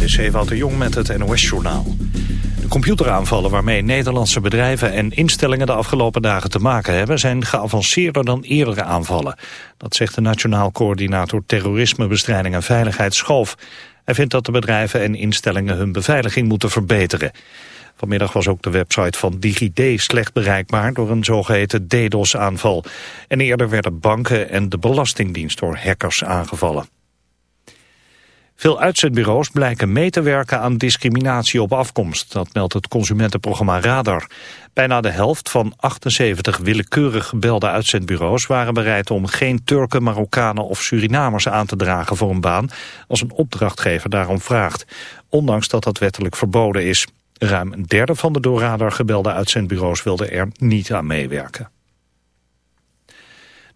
Dit is Ewout de Jong met het NOS-journaal. De computeraanvallen waarmee Nederlandse bedrijven en instellingen de afgelopen dagen te maken hebben... zijn geavanceerder dan eerdere aanvallen. Dat zegt de Nationaal Coördinator Terrorismebestrijding en Veiligheid Schoof. Hij vindt dat de bedrijven en instellingen hun beveiliging moeten verbeteren. Vanmiddag was ook de website van DigiD slecht bereikbaar door een zogeheten DDoS-aanval. En eerder werden banken en de Belastingdienst door hackers aangevallen. Veel uitzendbureaus blijken mee te werken aan discriminatie op afkomst. Dat meldt het consumentenprogramma Radar. Bijna de helft van 78 willekeurig gebelde uitzendbureaus... waren bereid om geen Turken, Marokkanen of Surinamers aan te dragen voor een baan... als een opdrachtgever daarom vraagt. Ondanks dat dat wettelijk verboden is. Ruim een derde van de door Radar gebelde uitzendbureaus wilde er niet aan meewerken.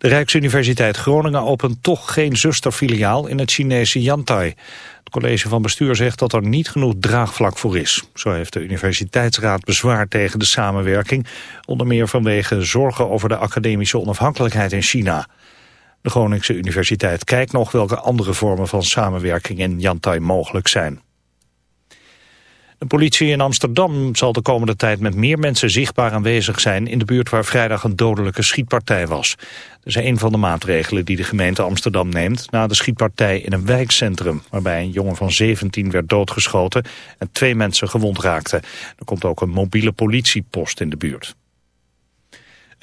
De Rijksuniversiteit Groningen opent toch geen zusterfiliaal in het Chinese Yantai. Het college van bestuur zegt dat er niet genoeg draagvlak voor is. Zo heeft de universiteitsraad bezwaar tegen de samenwerking, onder meer vanwege zorgen over de academische onafhankelijkheid in China. De Groningse Universiteit kijkt nog welke andere vormen van samenwerking in Yantai mogelijk zijn. De politie in Amsterdam zal de komende tijd met meer mensen zichtbaar aanwezig zijn in de buurt waar vrijdag een dodelijke schietpartij was. Dat is een van de maatregelen die de gemeente Amsterdam neemt na de schietpartij in een wijkcentrum waarbij een jongen van 17 werd doodgeschoten en twee mensen gewond raakten. Er komt ook een mobiele politiepost in de buurt.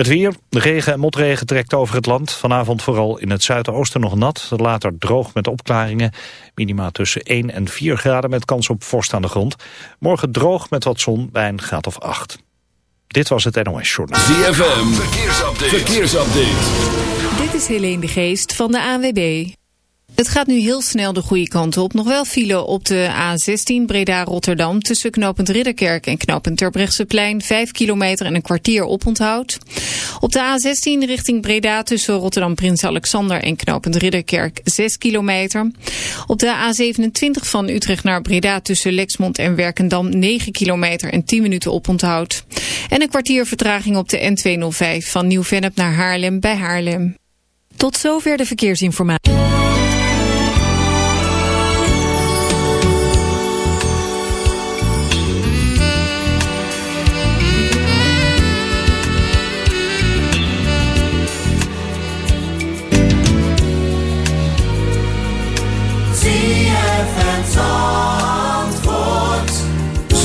Het weer, de regen en motregen trekt over het land. Vanavond vooral in het zuidoosten nog nat. Later droog met opklaringen. Minima tussen 1 en 4 graden met kans op vorst aan de grond. Morgen droog met wat zon bij een graad of 8. Dit was het NOS Journal. ZFM, verkeersupdate. verkeersupdate. Dit is Helene de Geest van de ANWB. Het gaat nu heel snel de goede kant op. Nog wel file op de A16 Breda-Rotterdam tussen knooppunt Ridderkerk en knooppunt Terbrechtseplein. 5 kilometer en een kwartier oponthoud. Op de A16 richting Breda tussen Rotterdam-Prins Alexander en knooppunt Ridderkerk 6 kilometer. Op de A27 van Utrecht naar Breda tussen Lexmond en Werkendam 9 kilometer en 10 minuten oponthoud. En een kwartier vertraging op de N205 van Nieuw-Vennep naar Haarlem bij Haarlem. Tot zover de verkeersinformatie.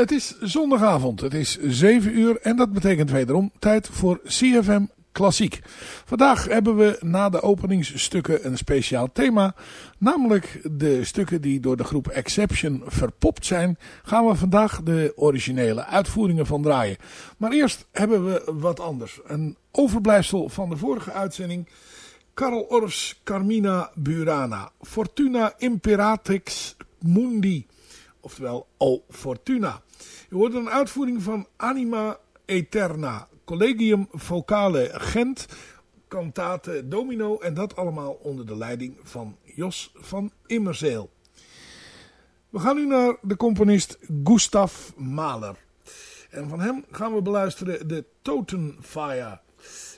Het is zondagavond, het is 7 uur en dat betekent wederom tijd voor CFM Klassiek. Vandaag hebben we na de openingsstukken een speciaal thema. Namelijk de stukken die door de groep Exception verpopt zijn. Gaan we vandaag de originele uitvoeringen van draaien. Maar eerst hebben we wat anders. Een overblijfsel van de vorige uitzending. Karl Orffs Carmina Burana. Fortuna Imperatrix Mundi. Oftewel O Fortuna. Je hoort een uitvoering van Anima Eterna. Collegium Vocale Gent. Cantate Domino. En dat allemaal onder de leiding van Jos van Immerzeel. We gaan nu naar de componist Gustav Mahler. En van hem gaan we beluisteren de Totenfire.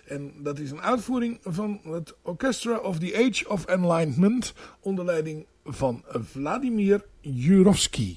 En dat is een uitvoering van het Orchestra of the Age of Enlightenment onder leiding van Vladimir Jurovsky.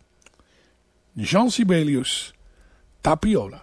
Jean Sibelius, Tapiola.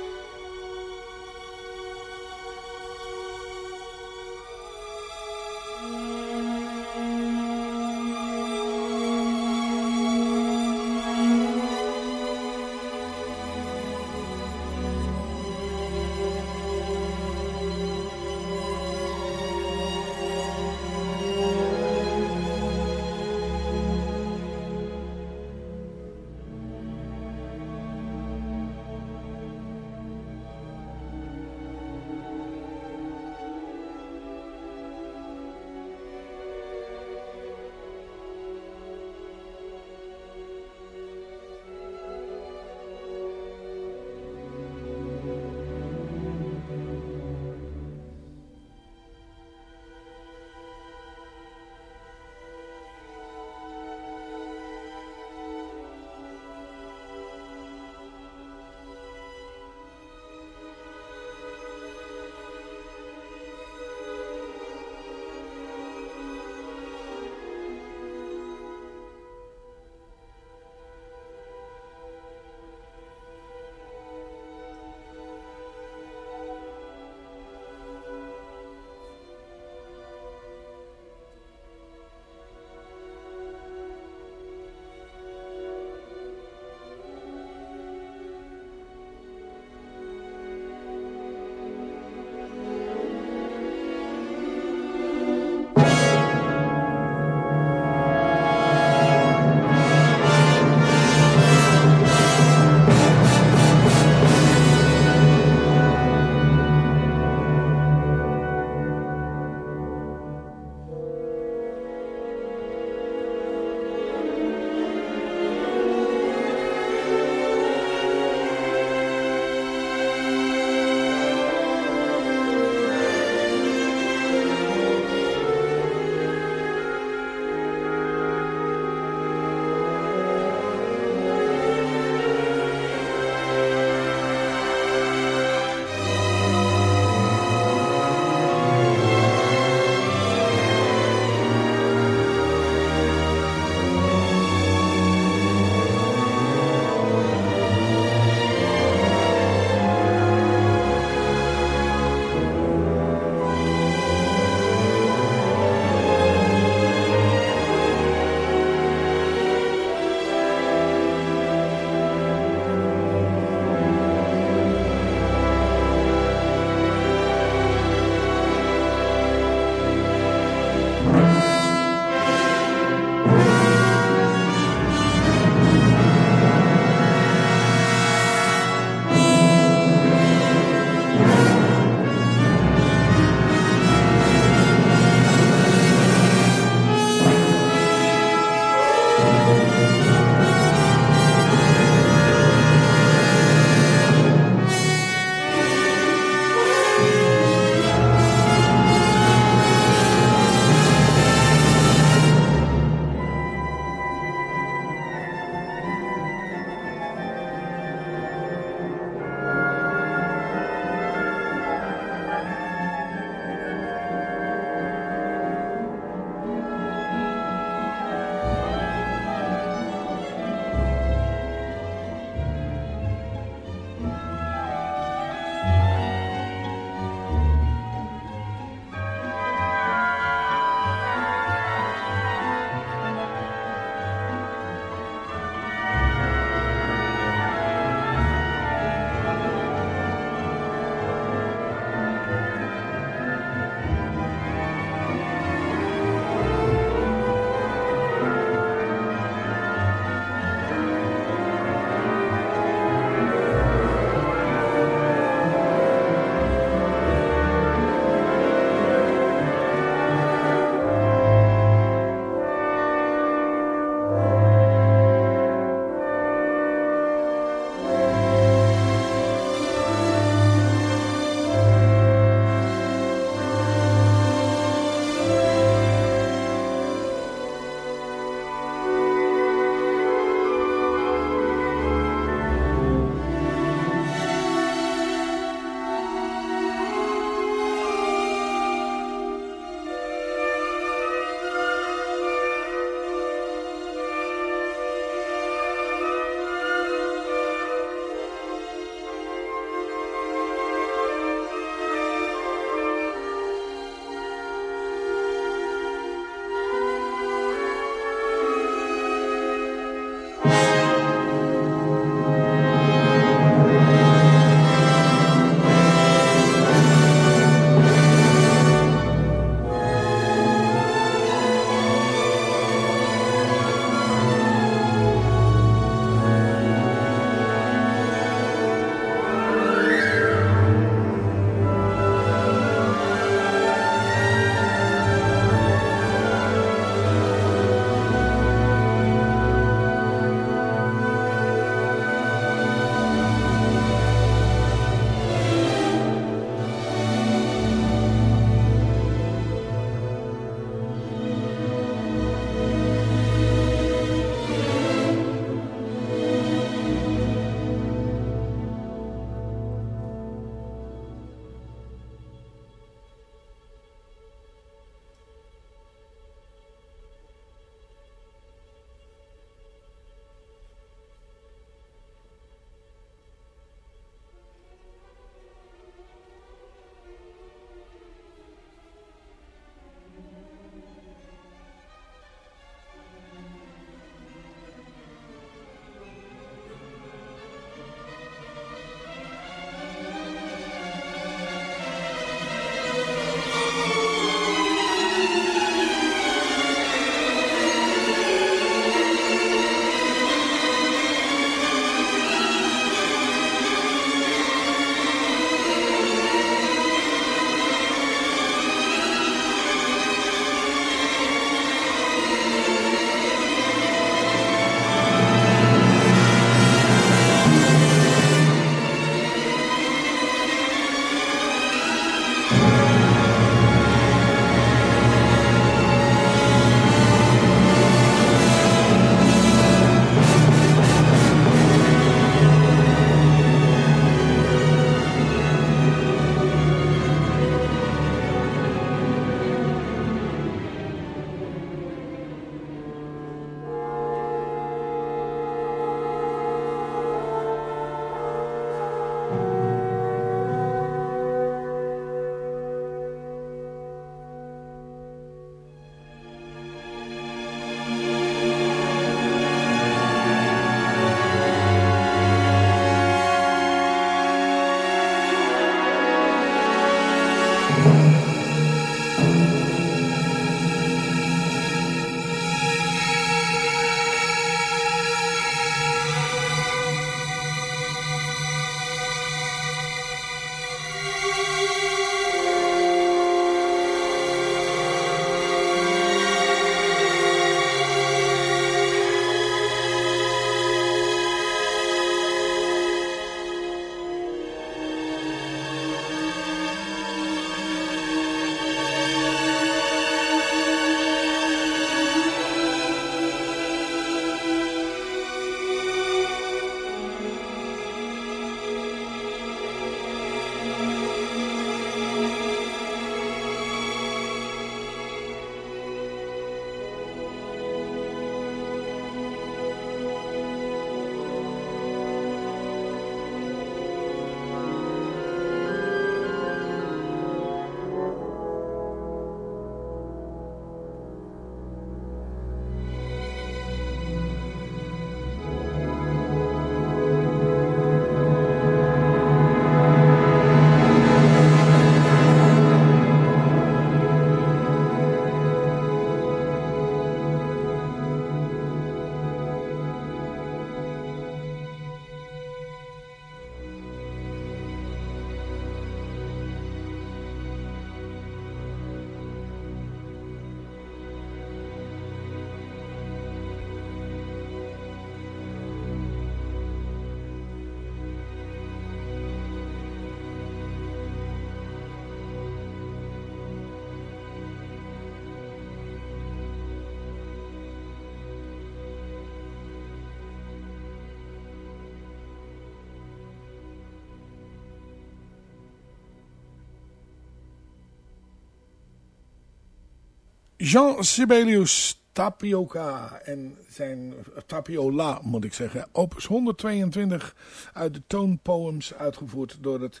Jean Sibelius Tapioca en zijn Tapiola moet ik zeggen. Opus 122 uit de toonpoems uitgevoerd door het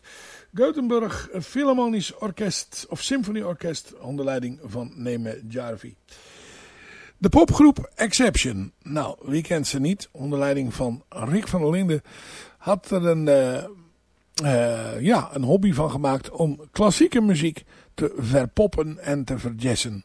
Gothenburg Philharmonisch Orkest of Symfonieorkest onder leiding van Neme Jarvi. De popgroep Exception. Nou, wie kent ze niet? Onder leiding van Rick van der Linden had er een, uh, uh, ja, een hobby van gemaakt om klassieke muziek te verpoppen en te verjessen.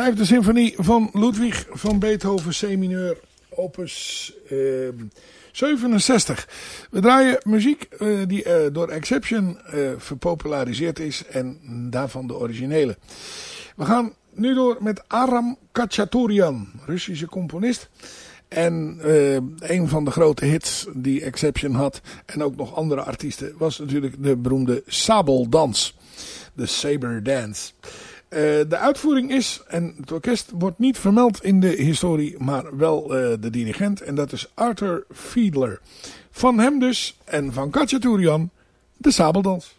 Vijfde symfonie van Ludwig van Beethoven C-mineur, opus 67. We draaien muziek uh, die uh, door Exception uh, verpopulariseerd is en daarvan de originele. We gaan nu door met Aram Khachaturian, Russische componist. En een van de grote hits die Exception had, en ook nog andere artiesten, was natuurlijk de beroemde Sabeldans. De Saber Dance. Uh, de uitvoering is, en het orkest wordt niet vermeld in de historie, maar wel uh, de dirigent. En dat is Arthur Fiedler. Van hem dus, en van Katja de sabeldans.